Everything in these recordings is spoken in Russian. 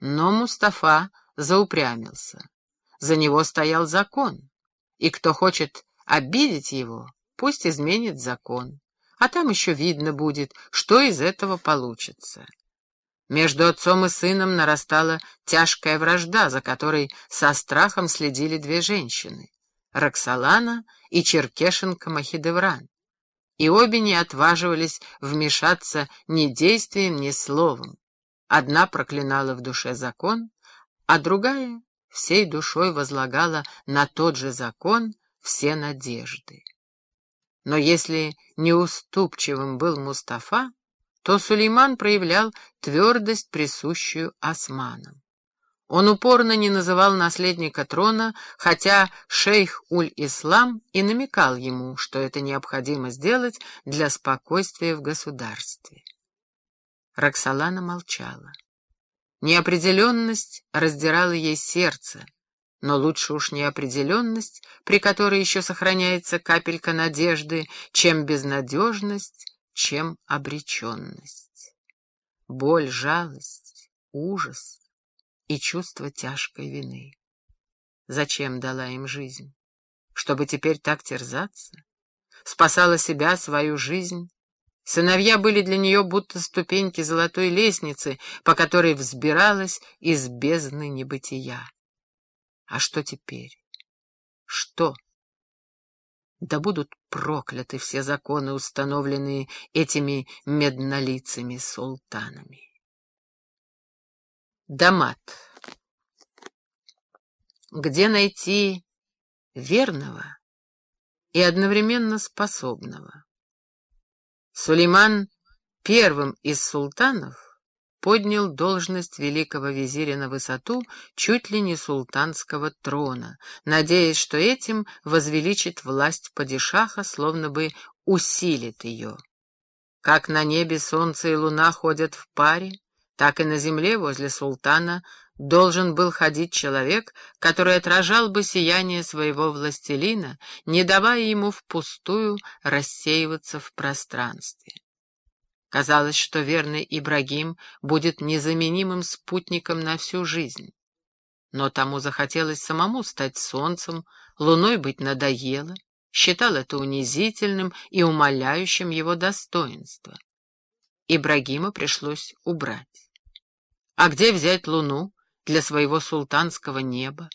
Но Мустафа заупрямился. За него стоял закон, и кто хочет обидеть его, пусть изменит закон, а там еще видно будет, что из этого получится. Между отцом и сыном нарастала тяжкая вражда, за которой со страхом следили две женщины — Роксолана и Черкешенко Махидевран. И обе не отваживались вмешаться ни действием, ни словом. Одна проклинала в душе закон, а другая всей душой возлагала на тот же закон все надежды. Но если неуступчивым был Мустафа, то Сулейман проявлял твердость, присущую османам. Он упорно не называл наследника трона, хотя шейх Уль-Ислам и намекал ему, что это необходимо сделать для спокойствия в государстве. Роксолана молчала. Неопределенность раздирала ей сердце, но лучше уж неопределенность, при которой еще сохраняется капелька надежды, чем безнадежность, чем обреченность. Боль, жалость, ужас и чувство тяжкой вины. Зачем дала им жизнь? Чтобы теперь так терзаться? Спасала себя, свою жизнь? Сыновья были для нее будто ступеньки золотой лестницы, по которой взбиралась из бездны небытия. А что теперь? Что? Да будут прокляты все законы, установленные этими меднолицами султанами. Дамат. Где найти верного и одновременно способного? Сулейман первым из султанов поднял должность великого визиря на высоту чуть ли не султанского трона, надеясь, что этим возвеличит власть падишаха, словно бы усилит ее. Как на небе солнце и луна ходят в паре, так и на земле возле султана должен был ходить человек, который отражал бы сияние своего властелина, не давая ему впустую рассеиваться в пространстве. Казалось, что верный Ибрагим будет незаменимым спутником на всю жизнь. Но тому захотелось самому стать солнцем, луной быть надоело, считал это унизительным и умаляющим его достоинство. Ибрагима пришлось убрать. А где взять луну для своего султанского неба?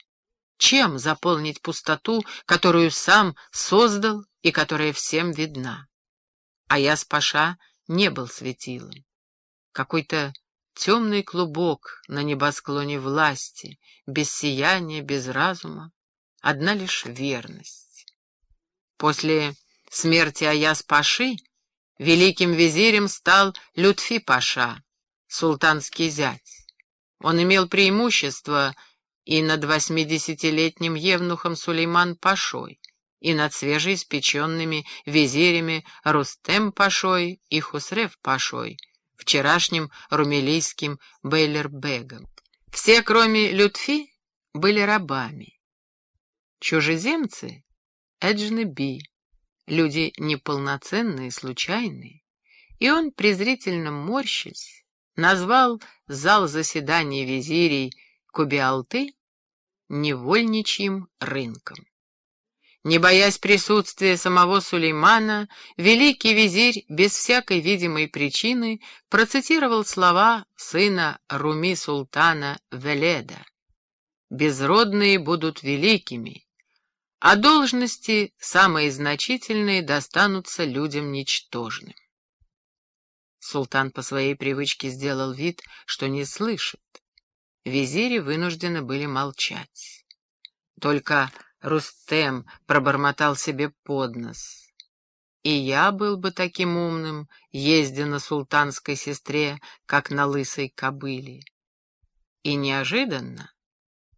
Чем заполнить пустоту, которую сам создал и которая всем видна? А я с Паша — не был светилом. Какой-то темный клубок на небосклоне власти, без сияния, без разума, одна лишь верность. После смерти Аяс-Паши великим визирем стал Лютфи-Паша, султанский зять. Он имел преимущество и над восьмидесятилетним евнухом Сулейман-Пашой и над свежеиспеченными визирями Рустем-пашой и Хусрев-пашой, вчерашним румелийским Бейлер-бегом. Все, кроме Лютфи, были рабами. Чужеземцы — Эджнеби, люди неполноценные, случайные, и он, презрительно морщась, назвал зал заседаний визирей Кубиалты невольничьим рынком. Не боясь присутствия самого Сулеймана, великий визирь без всякой видимой причины процитировал слова сына Руми султана Веледа. «Безродные будут великими, а должности, самые значительные, достанутся людям ничтожным». Султан по своей привычке сделал вид, что не слышит. Визири вынуждены были молчать. Только Рустем пробормотал себе под нос. И я был бы таким умным, ездя на султанской сестре, как на лысой кобыле. И неожиданно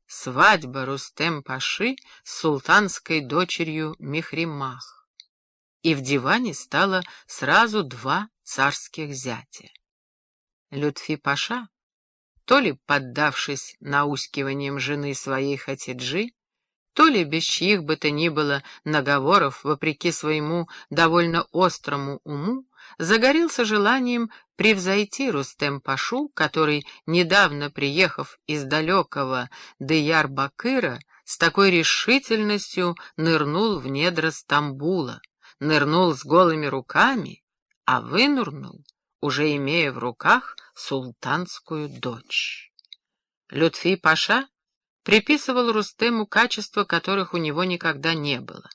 свадьба Рустем-Паши с султанской дочерью Мехримах. И в диване стало сразу два царских зятя. Лютфи-Паша, то ли поддавшись наускиваниям жены своей Хатиджи, то ли без чьих бы то ни было наговоров, вопреки своему довольно острому уму, загорелся желанием превзойти Рустем-Пашу, который, недавно приехав из далекого Дияр-Бакыра, с такой решительностью нырнул в недра Стамбула, нырнул с голыми руками, а вынырнул, уже имея в руках султанскую дочь. Лютфи Паша приписывал Рустему качества, которых у него никогда не было.